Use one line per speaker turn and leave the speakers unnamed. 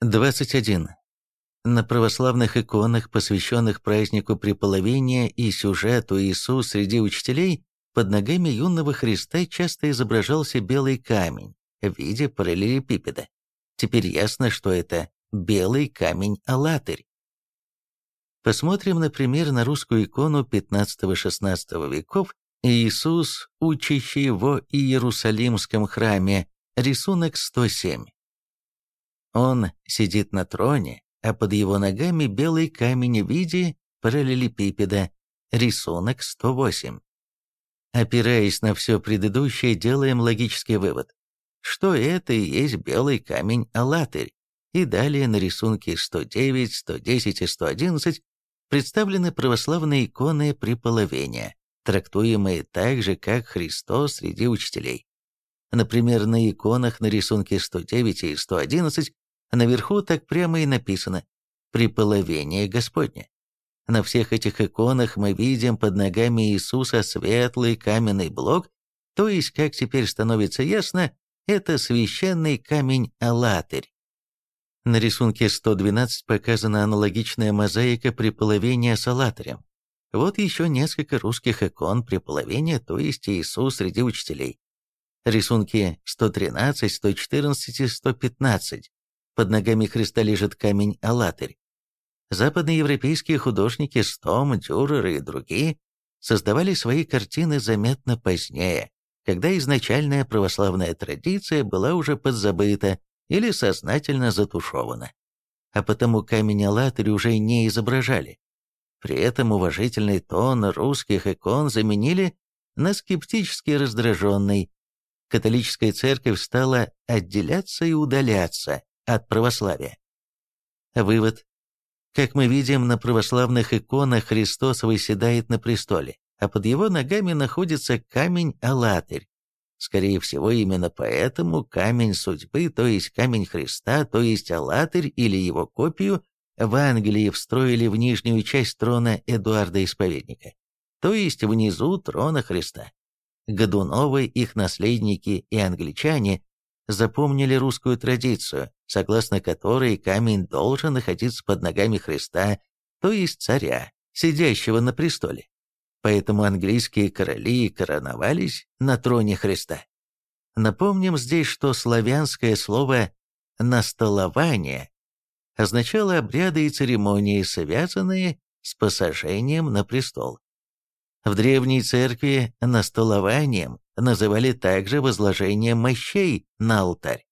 21. На православных иконах, посвященных празднику Преполовения и сюжету Иисус среди учителей, под ногами юного Христа часто изображался белый камень в виде параллелепипеда. Теперь ясно, что это белый камень-алатырь. Посмотрим, например, на русскую икону XV-XVI веков «Иисус, учащий во Иерусалимском храме», рисунок 107. Он сидит на троне, а под его ногами белый камень в виде параллелепипеда, рисунок 108. Опираясь на все предыдущее, делаем логический вывод, что это и есть белый камень-алатырь, и далее на рисунке 109, 110 и 111 представлены православные иконы преполовения, трактуемые так же, как Христос среди учителей. Например, на иконах на рисунке 109 и 111 наверху так прямо и написано «Преполовение Господне». На всех этих иконах мы видим под ногами Иисуса светлый каменный блок, то есть, как теперь становится ясно, это священный камень-алатырь. На рисунке 112 показана аналогичная мозаика преполовения с алатырем. Вот еще несколько русских икон преполовения, то есть Иисус среди учителей. Рисунки 113, 114 и 115. Под ногами Христа лежит камень-алатырь. Западноевропейские художники Стом, Дюрер и другие создавали свои картины заметно позднее, когда изначальная православная традиция была уже подзабыта или сознательно затушевана. А потому камень-алатырь уже не изображали. При этом уважительный тон русских икон заменили на скептически раздраженный. Католическая церковь стала отделяться и удаляться от православия. Вывод. Как мы видим, на православных иконах Христос выседает на престоле, а под его ногами находится камень-алатырь. Скорее всего, именно поэтому камень судьбы, то есть камень Христа, то есть алатырь или его копию, в Англии встроили в нижнюю часть трона Эдуарда Исповедника, то есть внизу трона Христа. Годуновы, их наследники и англичане запомнили русскую традицию, согласно которой камень должен находиться под ногами Христа, то есть царя, сидящего на престоле. Поэтому английские короли короновались на троне Христа. Напомним здесь, что славянское слово «настолование» означало обряды и церемонии, связанные с посажением на престол. В древней церкви настолованием называли также возложение мощей на алтарь.